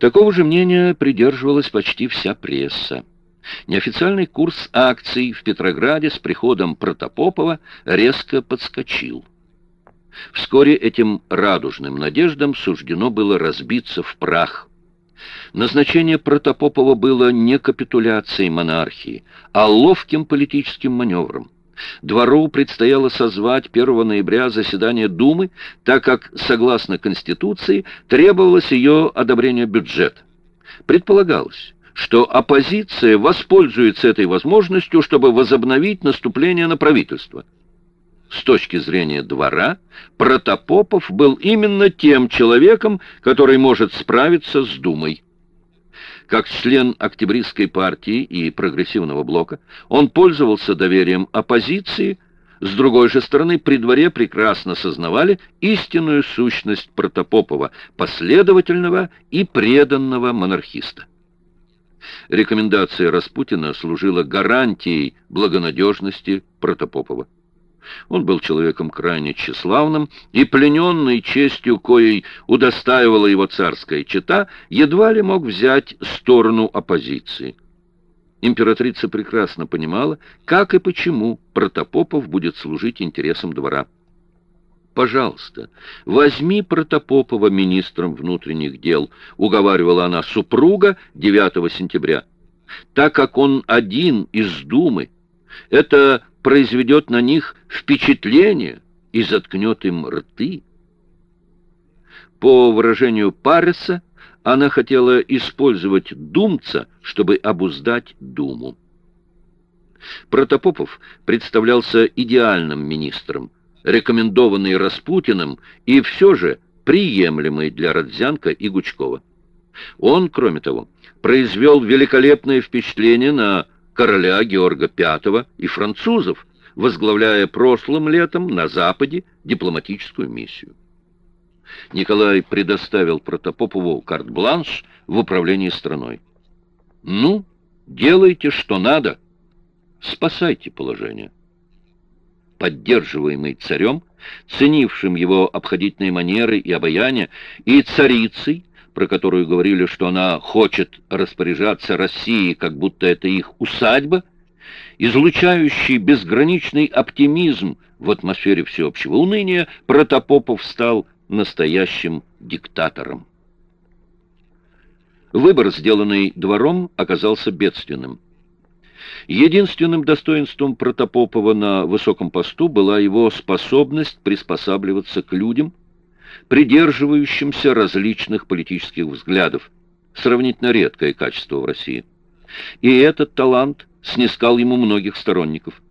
Такого же мнения придерживалась почти вся пресса. Неофициальный курс акций в Петрограде с приходом Протопопова резко подскочил. Вскоре этим радужным надеждам суждено было разбиться в прах. Назначение Протопопова было не капитуляцией монархии, а ловким политическим маневром. Двору предстояло созвать 1 ноября заседание Думы, так как, согласно Конституции, требовалось ее одобрение бюджета. Предполагалось, что оппозиция воспользуется этой возможностью, чтобы возобновить наступление на правительство. С точки зрения двора, Протопопов был именно тем человеком, который может справиться с Думой. Как член октябристской партии и прогрессивного блока, он пользовался доверием оппозиции, с другой же стороны, при дворе прекрасно сознавали истинную сущность Протопопова, последовательного и преданного монархиста. Рекомендация Распутина служила гарантией благонадежности Протопопова. Он был человеком крайне тщеславным, и плененный честью, коей удостаивала его царская чета, едва ли мог взять сторону оппозиции. Императрица прекрасно понимала, как и почему Протопопов будет служить интересам двора. «Пожалуйста, возьми Протопопова министром внутренних дел», уговаривала она супруга 9 сентября. «Так как он один из Думы, это произведет на них впечатление и заткнет им рты. По выражению Пареса, она хотела использовать думца, чтобы обуздать думу. Протопопов представлялся идеальным министром, рекомендованный Распутиным и все же приемлемый для Родзянко и Гучкова. Он, кроме того, произвел великолепное впечатление на короля Георга V и французов, возглавляя прошлым летом на Западе дипломатическую миссию. Николай предоставил Протопопову карт-бланш в управлении страной. «Ну, делайте, что надо. Спасайте положение». Поддерживаемый царем, ценившим его обходительные манеры и обаяние, и царицей, про которую говорили, что она хочет распоряжаться Россией, как будто это их усадьба, излучающий безграничный оптимизм в атмосфере всеобщего уныния, Протопопов стал настоящим диктатором. Выбор, сделанный двором, оказался бедственным. Единственным достоинством Протопопова на высоком посту была его способность приспосабливаться к людям, придерживающимся различных политических взглядов, сравнительно редкое качество в России. И этот талант снискал ему многих сторонников.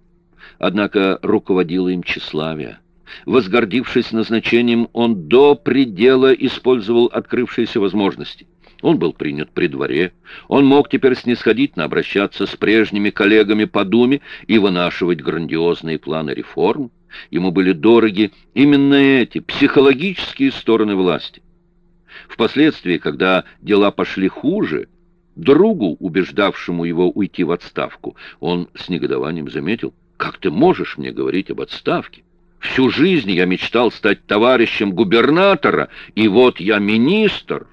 Однако руководило им тщеславие. Возгордившись назначением, он до предела использовал открывшиеся возможности. Он был принят при дворе, он мог теперь снисходительно обращаться с прежними коллегами по Думе и вынашивать грандиозные планы реформ. Ему были дороги именно эти психологические стороны власти. Впоследствии, когда дела пошли хуже, другу, убеждавшему его уйти в отставку, он с негодованием заметил, «Как ты можешь мне говорить об отставке? Всю жизнь я мечтал стать товарищем губернатора, и вот я министр».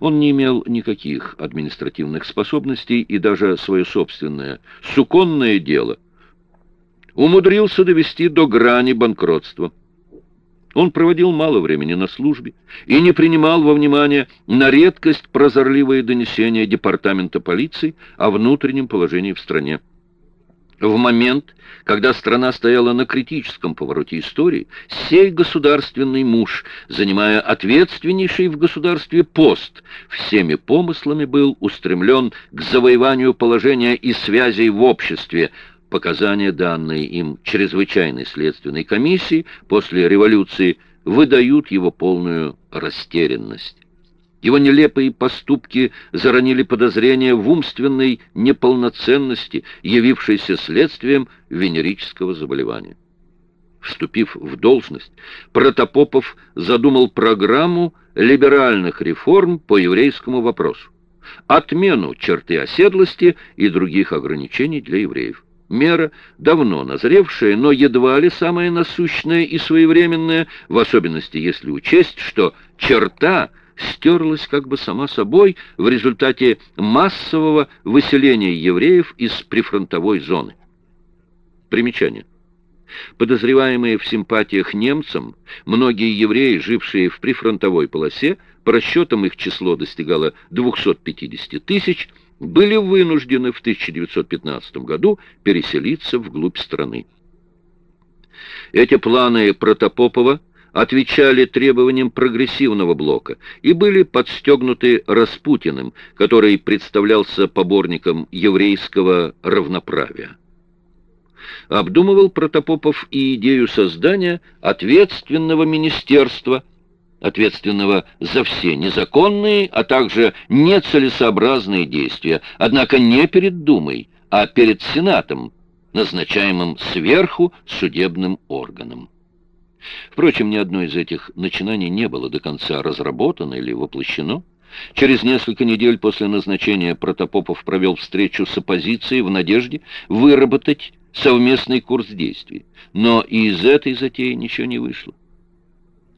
Он не имел никаких административных способностей и даже свое собственное суконное дело умудрился довести до грани банкротства. Он проводил мало времени на службе и не принимал во внимание на редкость прозорливые донесения департамента полиции о внутреннем положении в стране. В момент, когда страна стояла на критическом повороте истории, сей государственный муж, занимая ответственнейший в государстве пост, всеми помыслами был устремлен к завоеванию положения и связей в обществе, Показания, данные им чрезвычайной следственной комиссии после революции, выдают его полную растерянность. Его нелепые поступки заронили подозрения в умственной неполноценности, явившейся следствием венерического заболевания. Вступив в должность, Протопопов задумал программу либеральных реформ по еврейскому вопросу, отмену черты оседлости и других ограничений для евреев. Мера давно назревшая, но едва ли самая насущная и своевременная, в особенности если учесть, что черта стерлась как бы сама собой в результате массового выселения евреев из прифронтовой зоны. Примечание. Подозреваемые в симпатиях немцам, многие евреи, жившие в прифронтовой полосе, по расчетам их число достигало 250 тысяч, были вынуждены в 1915 году переселиться вглубь страны. Эти планы Протопопова отвечали требованиям прогрессивного блока и были подстегнуты Распутиным, который представлялся поборником еврейского равноправия. Обдумывал Протопопов и идею создания ответственного министерства, ответственного за все незаконные, а также нецелесообразные действия, однако не перед Думой, а перед Сенатом, назначаемым сверху судебным органом. Впрочем, ни одно из этих начинаний не было до конца разработано или воплощено. Через несколько недель после назначения Протопопов провел встречу с оппозицией в надежде выработать совместный курс действий. Но и из этой затеи ничего не вышло.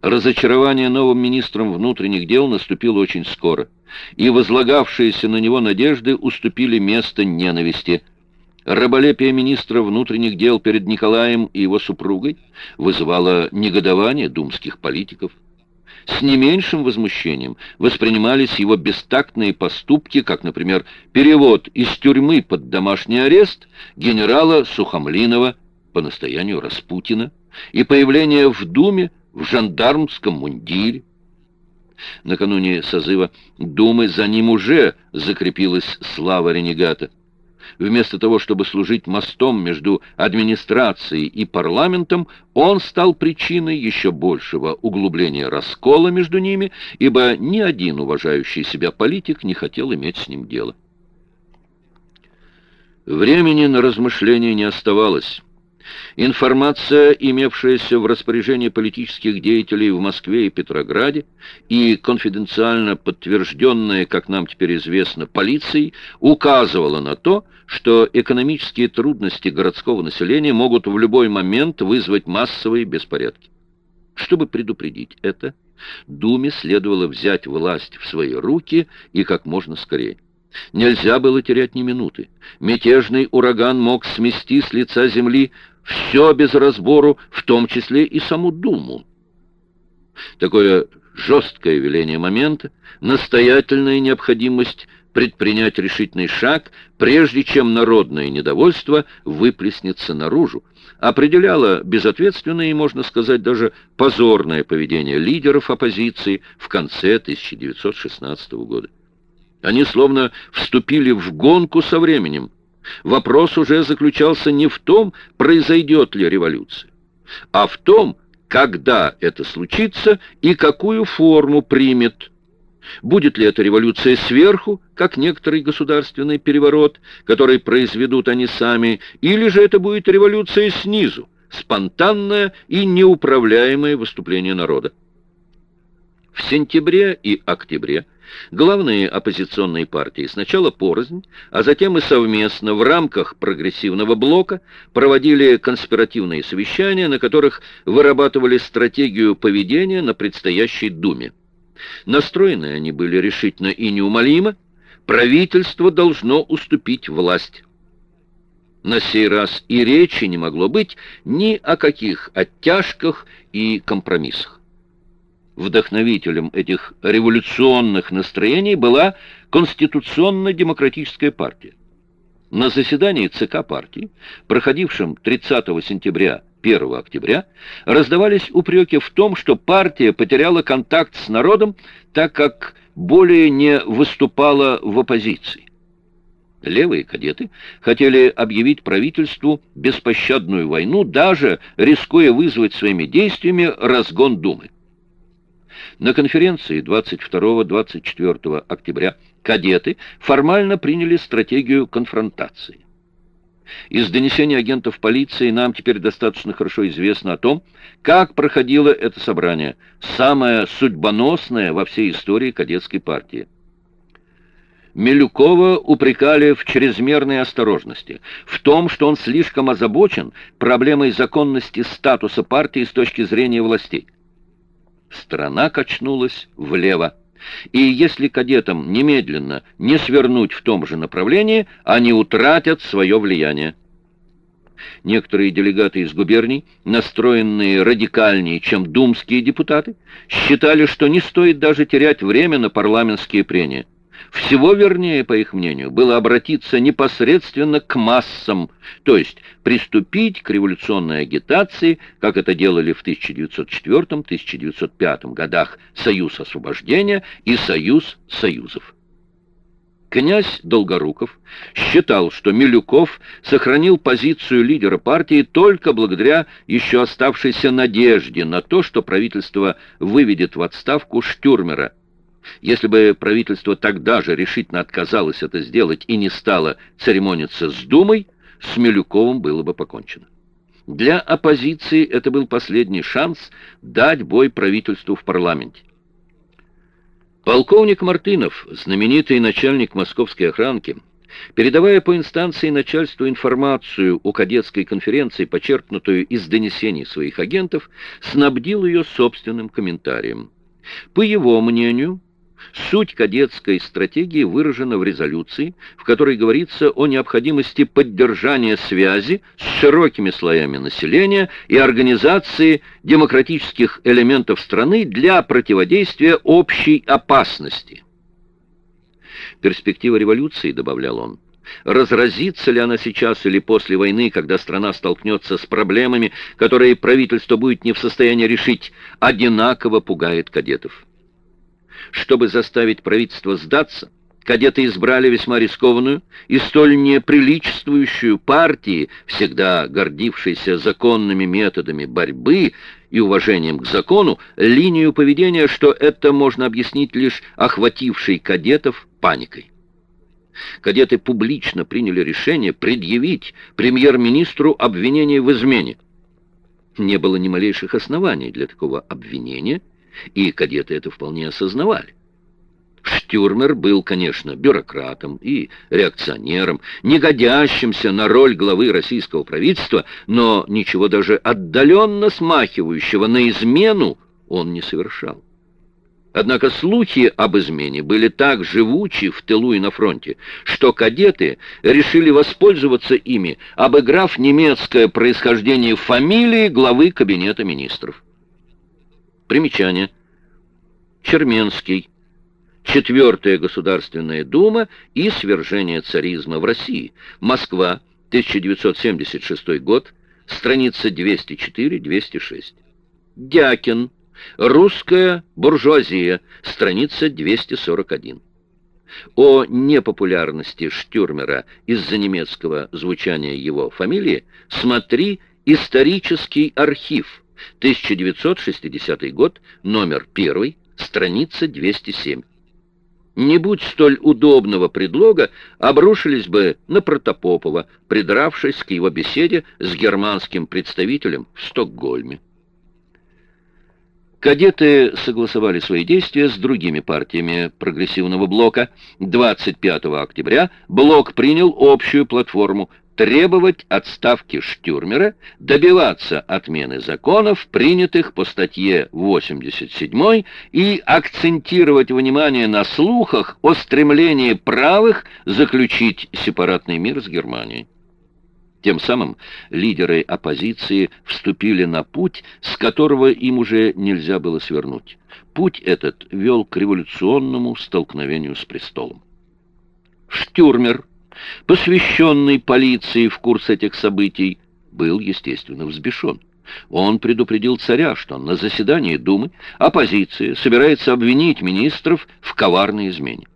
Разочарование новым министром внутренних дел наступило очень скоро, и возлагавшиеся на него надежды уступили место ненависти – Раболепие министра внутренних дел перед Николаем и его супругой вызывало негодование думских политиков. С не меньшим возмущением воспринимались его бестактные поступки, как, например, перевод из тюрьмы под домашний арест генерала Сухомлинова по настоянию Распутина и появление в Думе в жандармском мундире. Накануне созыва Думы за ним уже закрепилась слава ренегата вместо того, чтобы служить мостом между администрацией и парламентом, он стал причиной еще большего углубления раскола между ними, ибо ни один уважающий себя политик не хотел иметь с ним дело. Времени на размышления не оставалось. Информация, имевшаяся в распоряжении политических деятелей в Москве и Петрограде, и конфиденциально подтвержденная, как нам теперь известно, полицией, указывала на то, что экономические трудности городского населения могут в любой момент вызвать массовые беспорядки. Чтобы предупредить это, Думе следовало взять власть в свои руки и как можно скорее. Нельзя было терять ни минуты. Мятежный ураган мог смести с лица земли все без разбору, в том числе и саму Думу. Такое жесткое веление момента, настоятельная необходимость предпринять решительный шаг, прежде чем народное недовольство выплеснется наружу, определяло безответственное и, можно сказать, даже позорное поведение лидеров оппозиции в конце 1916 года. Они словно вступили в гонку со временем, Вопрос уже заключался не в том, произойдет ли революция, а в том, когда это случится и какую форму примет. Будет ли эта революция сверху, как некоторый государственный переворот, который произведут они сами, или же это будет революция снизу, спонтанное и неуправляемое выступление народа. В сентябре и октябре Главные оппозиционные партии сначала порознь, а затем и совместно в рамках прогрессивного блока проводили конспиративные совещания, на которых вырабатывали стратегию поведения на предстоящей Думе. Настроены они были решительно и неумолимо, правительство должно уступить власть. На сей раз и речи не могло быть ни о каких оттяжках и компромиссах вдохновителем этих революционных настроений была Конституционно-демократическая партия. На заседании ЦК партии, проходившем 30 сентября 1 октября, раздавались упреки в том, что партия потеряла контакт с народом, так как более не выступала в оппозиции. Левые кадеты хотели объявить правительству беспощадную войну, даже рискуя вызвать своими действиями разгон Думы. На конференции 22-24 октября кадеты формально приняли стратегию конфронтации. Из донесений агентов полиции нам теперь достаточно хорошо известно о том, как проходило это собрание, самое судьбоносное во всей истории кадетской партии. Милюкова упрекали в чрезмерной осторожности, в том, что он слишком озабочен проблемой законности статуса партии с точки зрения властей страна качнулась влево. И если кадетам немедленно не свернуть в том же направлении, они утратят свое влияние. Некоторые делегаты из губерний, настроенные радикальнее, чем думские депутаты, считали, что не стоит даже терять время на парламентские прения. Всего вернее, по их мнению, было обратиться непосредственно к массам, то есть приступить к революционной агитации, как это делали в 1904-1905 годах Союз освобождения и Союз союзов. Князь Долгоруков считал, что Милюков сохранил позицию лидера партии только благодаря еще оставшейся надежде на то, что правительство выведет в отставку Штюрмера. Если бы правительство тогда же решительно отказалось это сделать и не стало церемониться с Думой, с Милюковым было бы покончено. Для оппозиции это был последний шанс дать бой правительству в парламенте. Полковник Мартынов, знаменитый начальник московской охранки, передавая по инстанции начальству информацию о кадетской конференции, почерпнутую из донесений своих агентов, снабдил ее собственным комментарием. По его мнению, Суть кадетской стратегии выражена в резолюции, в которой говорится о необходимости поддержания связи с широкими слоями населения и организации демократических элементов страны для противодействия общей опасности. Перспектива революции, добавлял он, разразится ли она сейчас или после войны, когда страна столкнется с проблемами, которые правительство будет не в состоянии решить, одинаково пугает кадетов. Чтобы заставить правительство сдаться, кадеты избрали весьма рискованную и столь неприличествующую партии, всегда гордившейся законными методами борьбы и уважением к закону, линию поведения, что это можно объяснить лишь охватившей кадетов паникой. Кадеты публично приняли решение предъявить премьер-министру обвинение в измене. Не было ни малейших оснований для такого обвинения – и кадеты это вполне осознавали. Штюрмер был, конечно, бюрократом и реакционером, не годящимся на роль главы российского правительства, но ничего даже отдаленно смахивающего на измену он не совершал. Однако слухи об измене были так живучи в тылу и на фронте, что кадеты решили воспользоваться ими, обыграв немецкое происхождение фамилии главы Кабинета министров. Примечание. Черменский. Четвертая Государственная Дума и свержение царизма в России. Москва, 1976 год, страница 204-206. Дякин. Русская буржуазия, страница 241. О непопулярности Штюрмера из-за немецкого звучания его фамилии смотри «Исторический архив», 1960 год, номер 1, страница 207. Не будь столь удобного предлога, обрушились бы на Протопопова, придравшись к его беседе с германским представителем в Стокгольме. Кадеты согласовали свои действия с другими партиями прогрессивного блока. 25 октября блок принял общую платформу требовать отставки Штюрмера, добиваться отмены законов, принятых по статье 87, и акцентировать внимание на слухах о стремлении правых заключить сепаратный мир с Германией. Тем самым лидеры оппозиции вступили на путь, с которого им уже нельзя было свернуть. Путь этот вел к революционному столкновению с престолом. Штюрмер – посвященный полиции в курс этих событий, был, естественно, взбешен. Он предупредил царя, что на заседании Думы оппозиция собирается обвинить министров в коварной измене.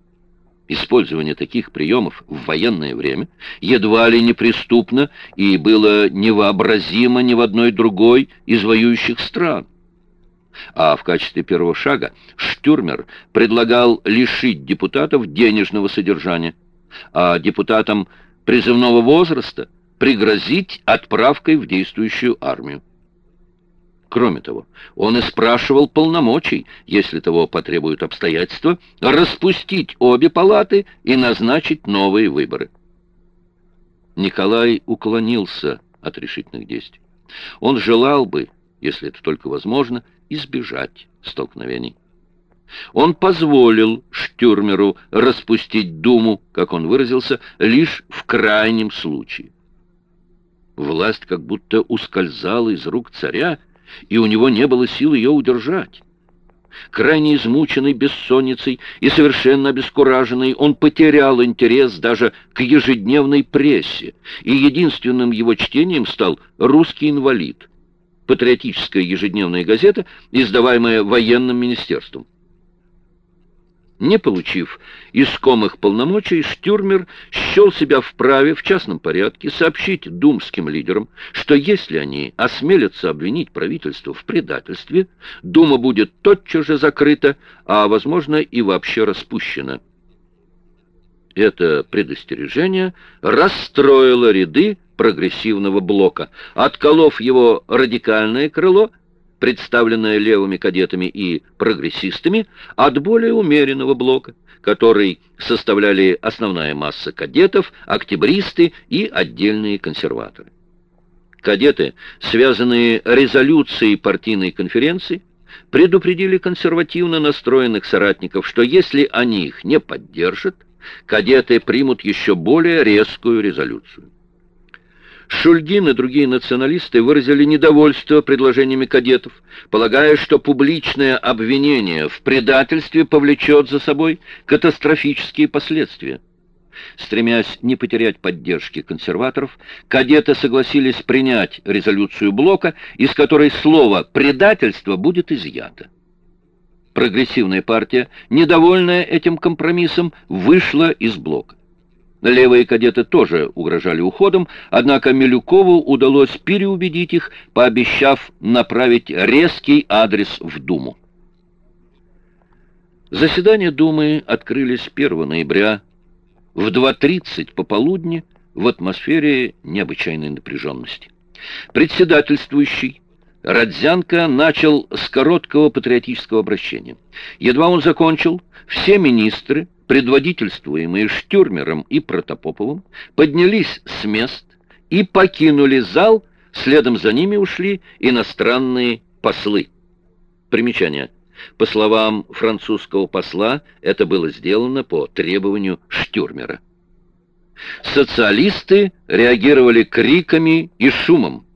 Использование таких приемов в военное время едва ли неприступно и было невообразимо ни в одной другой из воюющих стран. А в качестве первого шага Штюрмер предлагал лишить депутатов денежного содержания – а депутатам призывного возраста пригрозить отправкой в действующую армию. Кроме того, он и спрашивал полномочий, если того потребуют обстоятельства, распустить обе палаты и назначить новые выборы. Николай уклонился от решительных действий. Он желал бы, если это только возможно, избежать столкновений. Он позволил Штюрмеру распустить Думу, как он выразился, лишь в крайнем случае. Власть как будто ускользала из рук царя, и у него не было сил ее удержать. Крайне измученный бессонницей и совершенно обескураженный, он потерял интерес даже к ежедневной прессе, и единственным его чтением стал «Русский инвалид», патриотическая ежедневная газета, издаваемая военным министерством. Не получив искомых полномочий, Штюрмер счел себя вправе в частном порядке сообщить думским лидерам, что если они осмелятся обвинить правительство в предательстве, Дума будет тотчас же закрыта, а, возможно, и вообще распущена. Это предостережение расстроило ряды прогрессивного блока. Отколов его радикальное крыло, представленная левыми кадетами и прогрессистами, от более умеренного блока, который составляли основная масса кадетов, октябристы и отдельные консерваторы. Кадеты, связанные резолюцией партийной конференции, предупредили консервативно настроенных соратников, что если они их не поддержат, кадеты примут еще более резкую резолюцию. Шульгин и другие националисты выразили недовольство предложениями кадетов, полагая, что публичное обвинение в предательстве повлечет за собой катастрофические последствия. Стремясь не потерять поддержки консерваторов, кадеты согласились принять резолюцию Блока, из которой слово «предательство» будет изъято. Прогрессивная партия, недовольная этим компромиссом, вышла из Блока. Левые кадеты тоже угрожали уходом, однако Милюкову удалось переубедить их, пообещав направить резкий адрес в Думу. Заседания Думы открылись 1 ноября в 2.30 пополудни в атмосфере необычайной напряженности. Председательствующий Родзянко начал с короткого патриотического обращения. Едва он закончил, все министры, предводительствуемые Штюрмером и Протопоповым, поднялись с мест и покинули зал, следом за ними ушли иностранные послы. Примечание. По словам французского посла, это было сделано по требованию Штюрмера. Социалисты реагировали криками и шумом.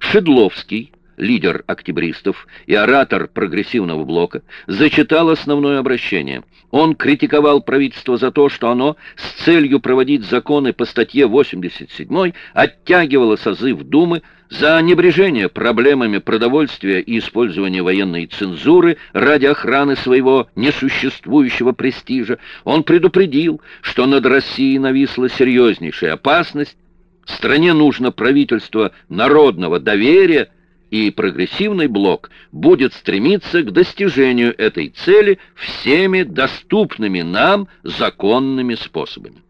Шедловский, лидер октябристов и оратор прогрессивного блока, зачитал основное обращение. Он критиковал правительство за то, что оно с целью проводить законы по статье 87 оттягивало созыв Думы за небрежение проблемами продовольствия и использование военной цензуры ради охраны своего несуществующего престижа. Он предупредил, что над Россией нависла серьезнейшая опасность, Стране нужно правительство народного доверия, и прогрессивный блок будет стремиться к достижению этой цели всеми доступными нам законными способами.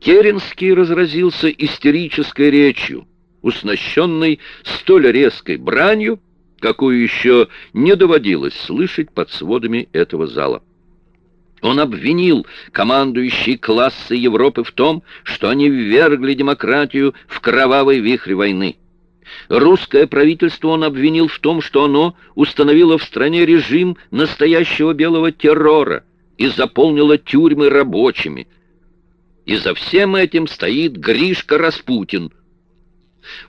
Керенский разразился истерической речью, уснащенной столь резкой бранью, какую еще не доводилось слышать под сводами этого зала. Он обвинил командующие классы Европы в том, что они ввергли демократию в кровавый вихрь войны. Русское правительство он обвинил в том, что оно установило в стране режим настоящего белого террора и заполнило тюрьмы рабочими. И за всем этим стоит Гришка Распутин.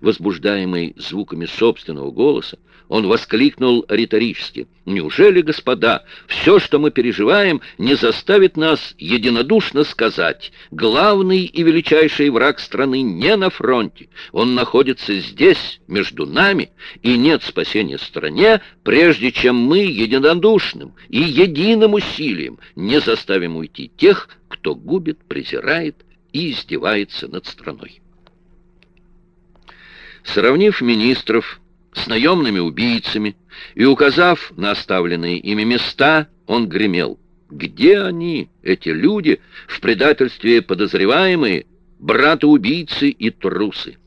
Возбуждаемый звуками собственного голоса, он воскликнул риторически. «Неужели, господа, все, что мы переживаем, не заставит нас единодушно сказать, главный и величайший враг страны не на фронте, он находится здесь, между нами, и нет спасения стране, прежде чем мы единодушным и единым усилием не заставим уйти тех, кто губит, презирает и издевается над страной». Сравнив министров, с наемными убийцами, и, указав на оставленные ими места, он гремел. Где они, эти люди, в предательстве подозреваемые, брата-убийцы и трусы?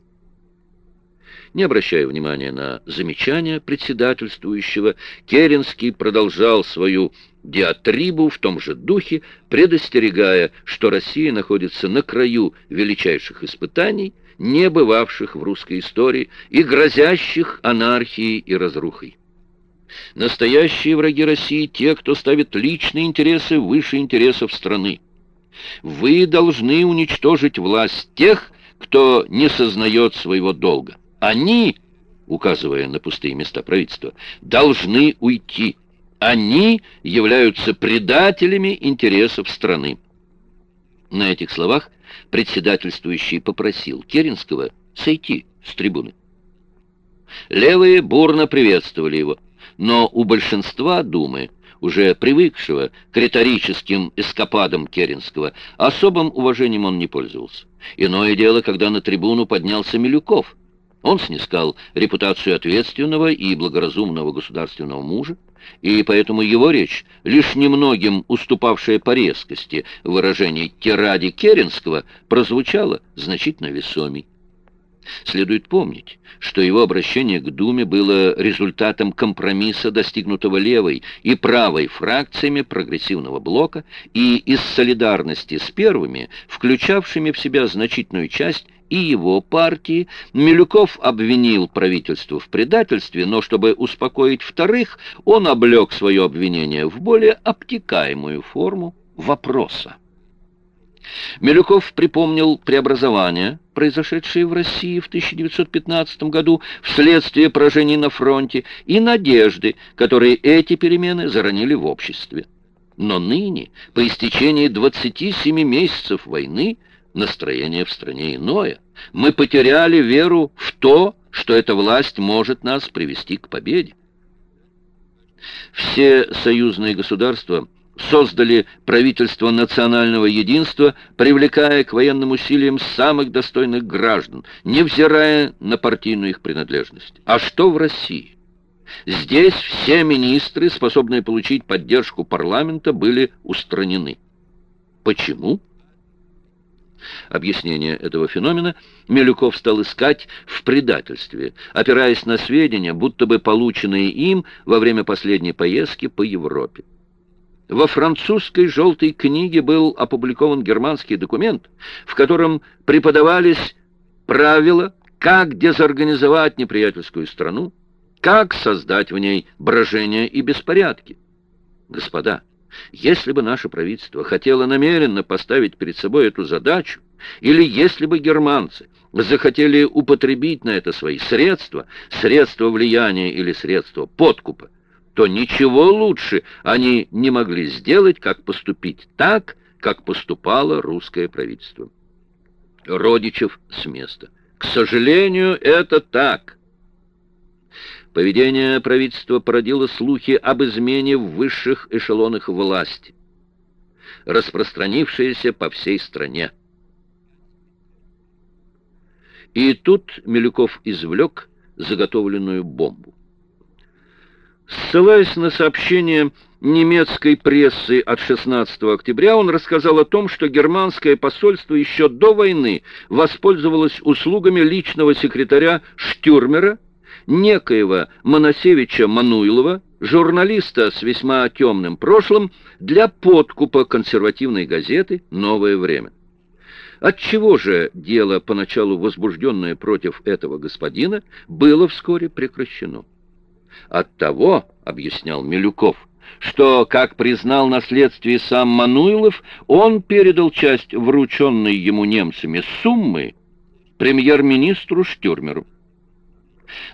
Не обращая внимания на замечания председательствующего, Керенский продолжал свою диатрибу в том же духе, предостерегая, что Россия находится на краю величайших испытаний, не бывавших в русской истории и грозящих анархией и разрухой. Настоящие враги России – те, кто ставит личные интересы выше интересов страны. Вы должны уничтожить власть тех, кто не сознает своего долга. Они, указывая на пустые места правительства, должны уйти. Они являются предателями интересов страны. На этих словах председательствующий попросил Керенского сойти с трибуны. Левые бурно приветствовали его, но у большинства Думы, уже привыкшего к риторическим эскападам Керенского, особым уважением он не пользовался. Иное дело, когда на трибуну поднялся Милюков. Он снискал репутацию ответственного и благоразумного государственного мужа, и поэтому его речь, лишь немногим уступавшая по резкости выражений тиради Керенского, прозвучала значительно весомей. Следует помнить, что его обращение к Думе было результатом компромисса, достигнутого левой и правой фракциями прогрессивного блока и из солидарности с первыми, включавшими в себя значительную часть и его партии, Милюков обвинил правительство в предательстве, но чтобы успокоить вторых, он облег свое обвинение в более обтекаемую форму вопроса. Милюков припомнил преобразования, произошедшие в России в 1915 году вследствие поражений на фронте, и надежды, которые эти перемены заронили в обществе. Но ныне, по истечении 27 месяцев войны, настроение в стране иное. Мы потеряли веру в то, что эта власть может нас привести к победе. Все союзные государства – создали правительство национального единства, привлекая к военным усилиям самых достойных граждан, невзирая на партийную их принадлежность. А что в России? Здесь все министры, способные получить поддержку парламента, были устранены. Почему? Объяснение этого феномена Милюков стал искать в предательстве, опираясь на сведения, будто бы полученные им во время последней поездки по Европе. Во французской «желтой книге» был опубликован германский документ, в котором преподавались правила, как дезорганизовать неприятельскую страну, как создать в ней брожение и беспорядки. Господа, если бы наше правительство хотело намеренно поставить перед собой эту задачу, или если бы германцы захотели употребить на это свои средства, средства влияния или средства подкупа, то ничего лучше они не могли сделать, как поступить так, как поступало русское правительство. Родичев с места. К сожалению, это так. Поведение правительства породило слухи об измене в высших эшелонах власти, распространившиеся по всей стране. И тут Милюков извлек заготовленную бомбу. Ссылаясь на сообщение немецкой прессы от 16 октября, он рассказал о том, что германское посольство еще до войны воспользовалось услугами личного секретаря Штюрмера, некоего Моносевича Мануилова, журналиста с весьма темным прошлым, для подкупа консервативной газеты «Новое время». Отчего же дело, поначалу возбужденное против этого господина, было вскоре прекращено? От того, объяснял Милюков, что, как признал на следствии сам Мануилов, он передал часть врученной ему немцами суммы премьер-министру Штюрмеру.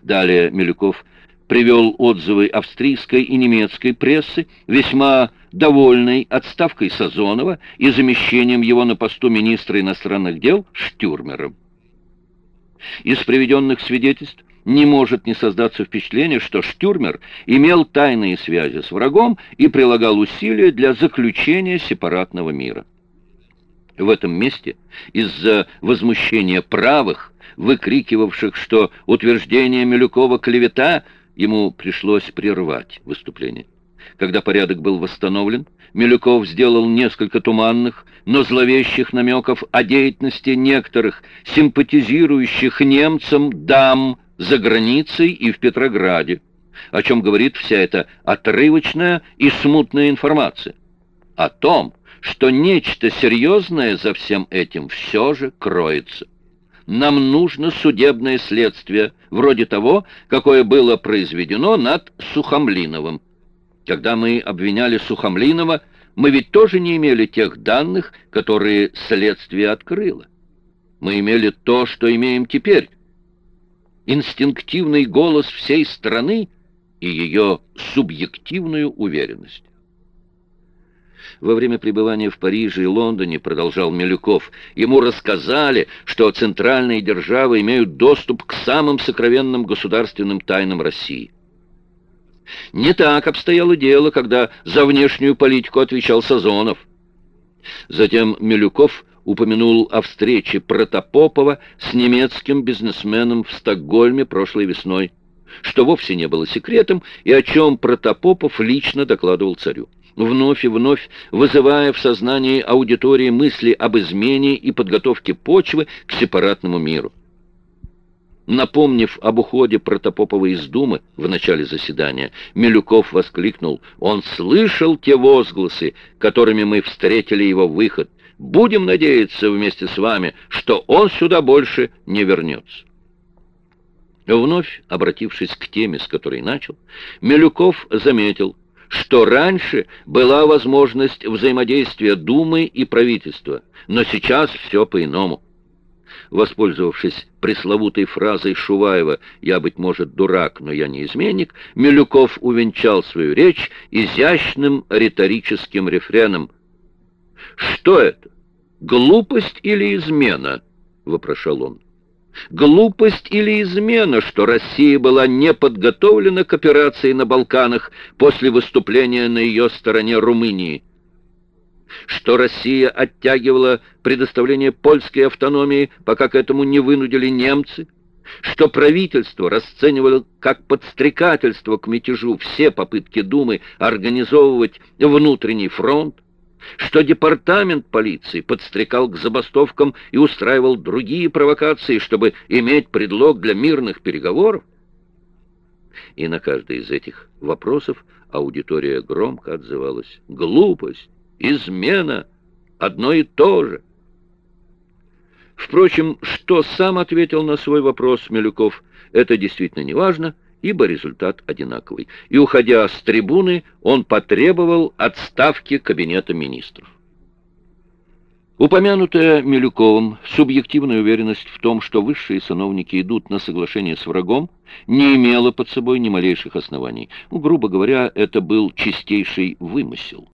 Далее Милюков привел отзывы австрийской и немецкой прессы, весьма довольной отставкой Сазонова и замещением его на посту министра иностранных дел Штюрмером. Из приведенных свидетельств не может не создаться впечатление, что Штюрмер имел тайные связи с врагом и прилагал усилия для заключения сепаратного мира. В этом месте из-за возмущения правых, выкрикивавших, что утверждение Милюкова клевета, ему пришлось прервать выступление. Когда порядок был восстановлен, Милюков сделал несколько туманных, но зловещих намеков о деятельности некоторых симпатизирующих немцам дам за границей и в Петрограде, о чем говорит вся эта отрывочная и смутная информация. О том, что нечто серьезное за всем этим все же кроется. нам нужно судебное следствие, вроде того, какое было произведено над Сухомлиновым. Когда мы обвиняли Сухомлинова, мы ведь тоже не имели тех данных, которые следствие открыло. Мы имели то, что имеем теперь. Инстинктивный голос всей страны и ее субъективную уверенность. Во время пребывания в Париже и Лондоне, продолжал Милюков, ему рассказали, что центральные державы имеют доступ к самым сокровенным государственным тайнам России. Не так обстояло дело, когда за внешнюю политику отвечал Сазонов. Затем Милюков упомянул о встрече Протопопова с немецким бизнесменом в Стокгольме прошлой весной, что вовсе не было секретом и о чем Протопопов лично докладывал царю вновь и вновь вызывая в сознании аудитории мысли об измене и подготовке почвы к сепаратному миру. Напомнив об уходе Протопопова из Думы в начале заседания, Милюков воскликнул, «Он слышал те возгласы, которыми мы встретили его выход. Будем надеяться вместе с вами, что он сюда больше не вернется». Вновь обратившись к теме, с которой начал, Милюков заметил, что раньше была возможность взаимодействия Думы и правительства, но сейчас все по-иному. Воспользовавшись пресловутой фразой Шуваева «Я, быть может, дурак, но я не изменник», Милюков увенчал свою речь изящным риторическим рефреном. «Что это? Глупость или измена?» — вопрошал он. Глупость или измена, что Россия была не подготовлена к операции на Балканах после выступления на ее стороне Румынии? Что Россия оттягивала предоставление польской автономии, пока к этому не вынудили немцы? Что правительство расценивало как подстрекательство к мятежу все попытки Думы организовывать внутренний фронт? Что департамент полиции подстрекал к забастовкам и устраивал другие провокации, чтобы иметь предлог для мирных переговоров? И на каждый из этих вопросов аудитория громко отзывалась. Глупость, измена, одно и то же. Впрочем, что сам ответил на свой вопрос Милюков, это действительно не важно — ибо результат одинаковый. И, уходя с трибуны, он потребовал отставки Кабинета министров. Упомянутая Милюковым субъективная уверенность в том, что высшие сановники идут на соглашение с врагом, не имела под собой ни малейших оснований. Ну, грубо говоря, это был чистейший вымысел.